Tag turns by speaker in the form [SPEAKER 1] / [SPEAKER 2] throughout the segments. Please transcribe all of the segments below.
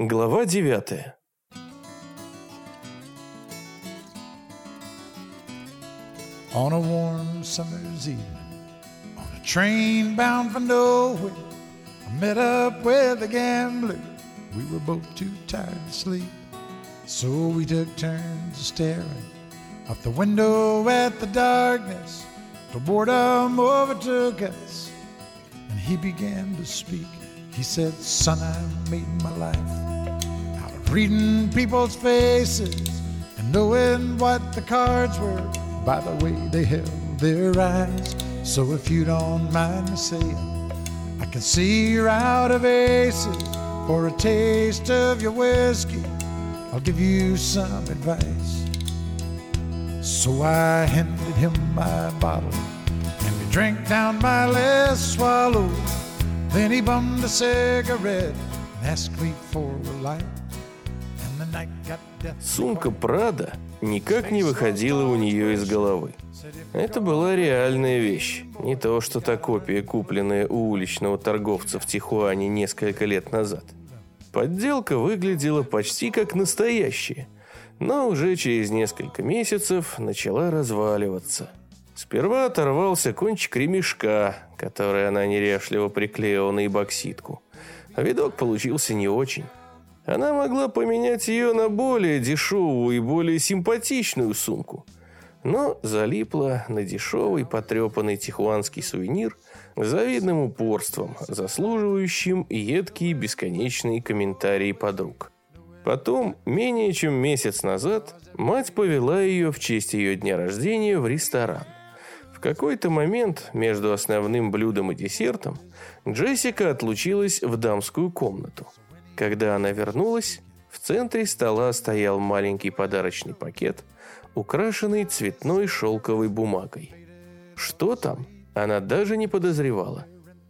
[SPEAKER 1] Глава девятая.
[SPEAKER 2] On a warm summer's evening, on a train bound for nowhere, I met up with a gambler. We were both too tired to sleep, so we took turns staring out the window at the darkness. Till boredom overtook us, and he began to speak. He said, Son, I've made my life out of reading people's faces and knowing what the cards were by the way they held their eyes. So if you don't mind me saying, I can see you're out of aces. For a taste of your whiskey, I'll give you some advice. So I handed him my bottle, and we drank down my last swallow. Then he bummed a cigarette and asked me for a light. And the night got death.
[SPEAKER 1] Сумка Прада никак не выходила у нее из головы. Это была реальная вещь, не то что та копия, купленная у уличного торговца в Тихуане несколько лет назад. Подделка выглядела почти как настоящая, но уже через несколько месяцев начала разваливаться. Сперва оторвался кончик ремешка, который она неряшливо приклеила на эбоксидку. А видок получился не очень. Она могла поменять ее на более дешевую и более симпатичную сумку, но залипла на дешевый потрепанный тихуанский сувенир завидным упорством, заслуживающим едкие бесконечные комментарии подруг. Потом, менее чем месяц назад, мать повела ее в честь ее дня рождения в ресторан. Какой-то момент между основным блюдом и десертом Джессика отлучилась в дамскую комнату. Когда она вернулась, в центре стола стоял маленький подарочный пакет, украшенный цветной шелковой бумагой. Что там, она даже не подозревала.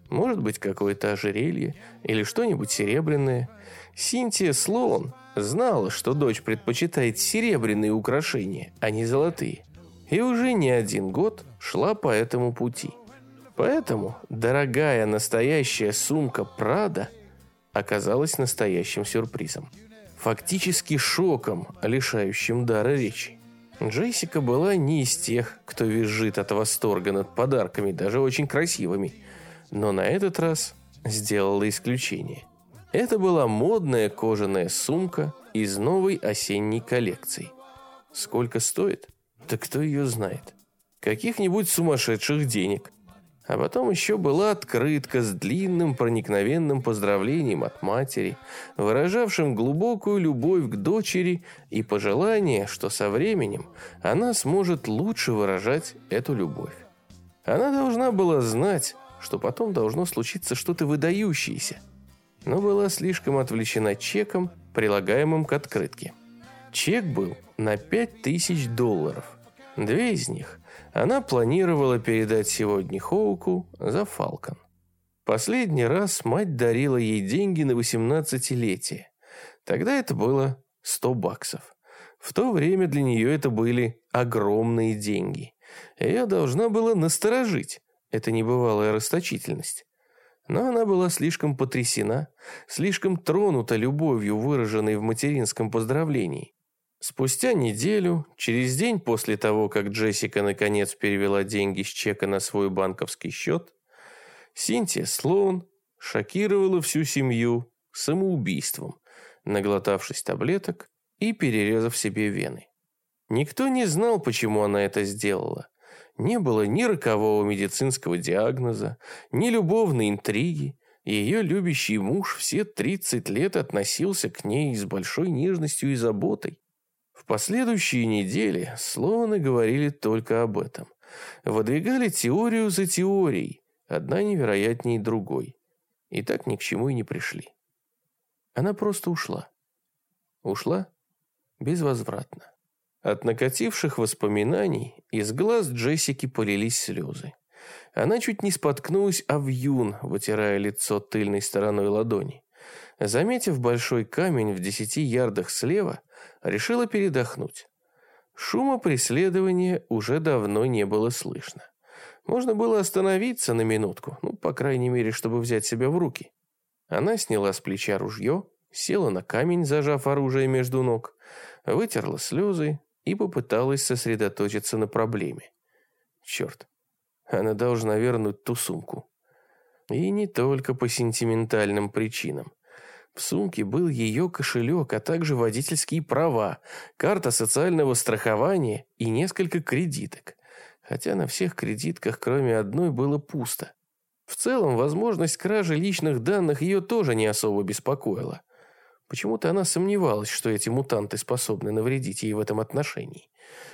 [SPEAKER 1] Может быть, какое-то ожерелье или что-нибудь серебряное. Синтия Слоун знала, что дочь предпочитает серебряные украшения, а не золотые. И уже не один год шла по этому пути. Поэтому дорогая настоящая сумка Прада – оказалась настоящим сюрпризом. Фактически шоком, лишающим дара речи. Джессика была не из тех, кто визжит от восторга над подарками, даже очень красивыми. Но на этот раз сделала исключение. Это была модная кожаная сумка из новой осенней коллекции. Сколько стоит? Да кто ее знает? Каких-нибудь сумасшедших денег – а потом еще была открытка с длинным проникновенным поздравлением от матери, выражавшим глубокую любовь к дочери и пожелание, что со временем она сможет лучше выражать эту любовь. Она должна была знать, что потом должно случиться что-то выдающееся, но была слишком отвлечена чеком, прилагаемым к открытке. Чек был на 5000 долларов. Две из них она планировала передать сегодня Хоуку за Фалкон. Последний раз мать дарила ей деньги на 18-летие. Тогда это было 100 баксов. В то время для нее это были огромные деньги. Ее должна была насторожить. Это небывалая расточительность. Но она была слишком потрясена, слишком тронута любовью, выраженной в материнском поздравлении. Спустя неделю, через день после того, как Джессика наконец перевела деньги с чека на свой банковский счет, Синтия Слоун шокировала всю семью самоубийством, наглотавшись таблеток и перерезав себе вены. Никто не знал, почему она это сделала. Не было ни рокового медицинского диагноза, ни любовной интриги. Ее любящий муж все 30 лет относился к ней с большой нежностью и заботой. В последующие недели Слоуны говорили только об этом. Выдвигали теорию за теорией, одна невероятнее другой. И так ни к чему и не пришли. Она просто ушла. Ушла безвозвратно. От накативших воспоминаний из глаз Джессики полились слезы. Она чуть не споткнулась о вьюн, вытирая лицо тыльной стороной ладони. Заметив большой камень в десяти ярдах слева, решила передохнуть. Шума преследования уже давно не было слышно. Можно было остановиться на минутку, ну, по крайней мере, чтобы взять себя в руки. Она сняла с плеча ружье, села на камень, зажав оружие между ног, вытерла слезы и попыталась сосредоточиться на проблеме. Черт, она должна вернуть ту сумку. И не только по сентиментальным причинам. В сумке был ее кошелек, а также водительские права, карта социального страхования и несколько кредиток. Хотя на всех кредитках, кроме одной, было пусто. В целом, возможность кражи личных данных ее тоже не особо беспокоила. Почему-то она сомневалась, что эти мутанты способны навредить ей в этом отношении.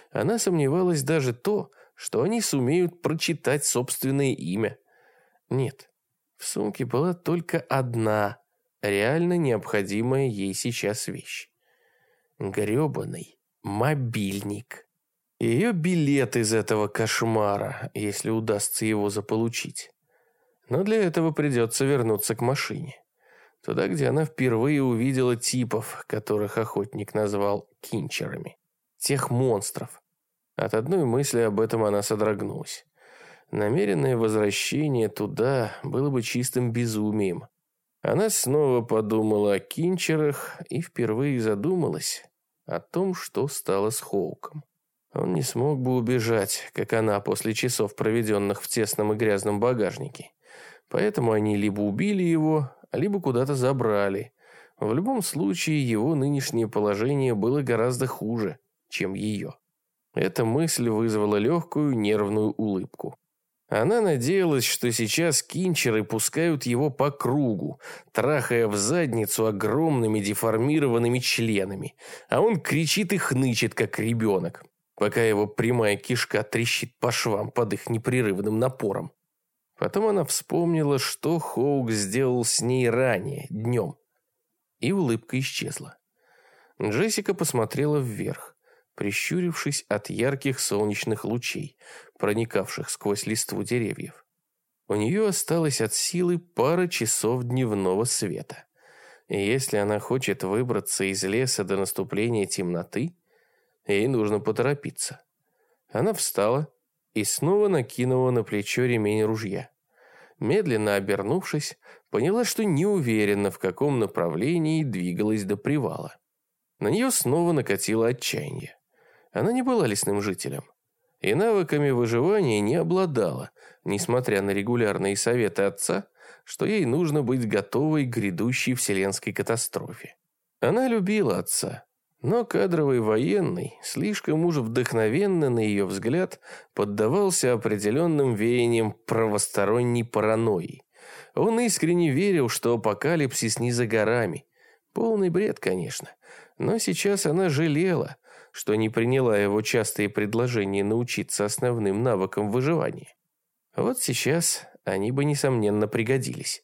[SPEAKER 1] Она сомневалась даже то, что они сумеют прочитать собственное имя. Нет, в сумке была только одна, реально необходимая ей сейчас вещь. Грёбаный мобильник. Ее билет из этого кошмара, если удастся его заполучить. Но для этого придется вернуться к машине. Туда, где она впервые увидела типов, которых охотник назвал кинчерами. Тех монстров. От одной мысли об этом она содрогнулась. Намеренное возвращение туда было бы чистым безумием. Она снова подумала о кинчерах и впервые задумалась о том, что стало с Хоуком. Он не смог бы убежать, как она после часов, проведенных в тесном и грязном багажнике. Поэтому они либо убили его, либо куда-то забрали. В любом случае, его нынешнее положение было гораздо хуже, чем ее. Эта мысль вызвала легкую нервную улыбку. Она надеялась, что сейчас кинчеры пускают его по кругу, трахая в задницу огромными деформированными членами, а он кричит и хнычет, как ребенок, пока его прямая кишка трещит по швам под их непрерывным напором. Потом она вспомнила, что Хоук сделал с ней ранее, днем, и улыбка исчезла. Джессика посмотрела вверх прищурившись от ярких солнечных лучей, проникавших сквозь листву деревьев. У нее осталось от силы пара часов дневного света. И если она хочет выбраться из леса до наступления темноты, ей нужно поторопиться. Она встала и снова накинула на плечо ремень ружья. Медленно обернувшись, поняла, что не уверена, в каком направлении двигалась до привала. На нее снова накатило отчаяние. Она не была лесным жителем и навыками выживания не обладала, несмотря на регулярные советы отца, что ей нужно быть готовой к грядущей вселенской катастрофе. Она любила отца, но кадровый военный, слишком уж вдохновенно, на ее взгляд, поддавался определенным веяниям правосторонней паранойи. Он искренне верил, что апокалипсис не за горами. Полный бред, конечно. Но сейчас она жалела, что не приняла его частые предложения научиться основным навыкам выживания. Вот сейчас они бы, несомненно, пригодились.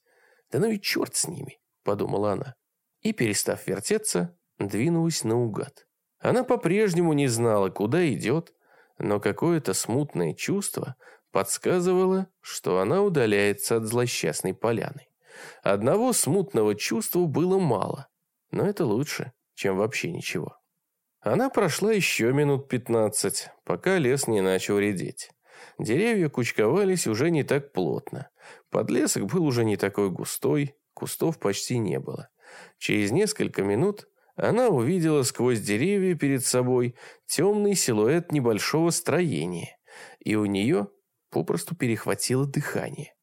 [SPEAKER 1] Да ну и черт с ними, подумала она. И, перестав вертеться, двинулась наугад. Она по-прежнему не знала, куда идет, но какое-то смутное чувство подсказывало, что она удаляется от злосчастной поляны. Одного смутного чувства было мало, но это лучше, чем вообще ничего. Она прошла еще минут пятнадцать, пока лес не начал редеть. Деревья кучковались уже не так плотно. Подлесок был уже не такой густой, кустов почти не было. Через несколько минут она увидела сквозь деревья перед собой темный силуэт небольшого строения, и у нее попросту перехватило дыхание.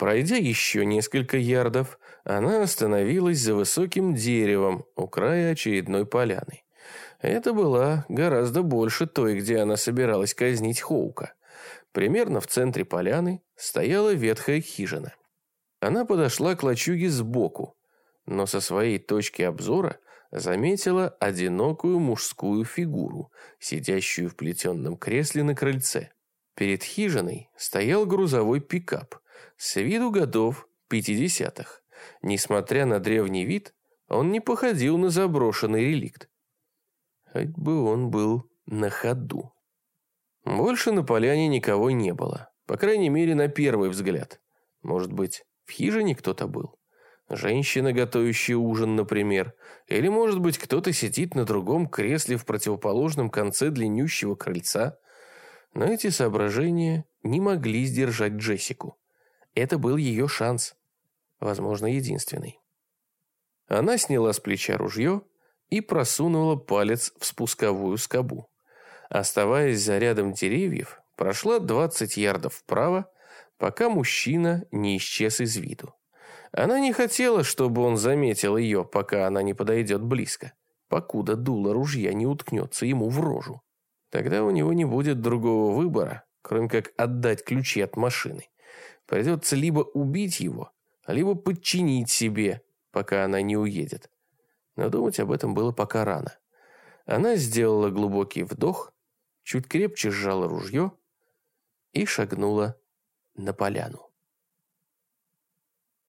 [SPEAKER 1] Пройдя еще несколько ярдов, она остановилась за высоким деревом у края очередной поляны. Это была гораздо больше той, где она собиралась казнить Хоука. Примерно в центре поляны стояла ветхая хижина. Она подошла к лачуге сбоку, но со своей точки обзора заметила одинокую мужскую фигуру, сидящую в плетенном кресле на крыльце. Перед хижиной стоял грузовой пикап, с виду годов 50-х. Несмотря на древний вид, он не походил на заброшенный реликт. Хоть бы он был на ходу. Больше на поляне никого не было. По крайней мере, на первый взгляд. Может быть, в хижине кто-то был? Женщина, готовящая ужин, например. Или, может быть, кто-то сидит на другом кресле в противоположном конце длиннющего крыльца. Но эти соображения не могли сдержать Джессику. Это был ее шанс. Возможно, единственный. Она сняла с плеча ружье и просунула палец в спусковую скобу. Оставаясь за рядом деревьев, прошла 20 ярдов вправо, пока мужчина не исчез из виду. Она не хотела, чтобы он заметил ее, пока она не подойдет близко, покуда дуло ружья не уткнется ему в рожу. Тогда у него не будет другого выбора, кроме как отдать ключи от машины. Придется либо убить его, либо подчинить себе, пока она не уедет. Но думать об этом было пока рано. Она сделала глубокий вдох, чуть крепче сжала ружье и шагнула на поляну.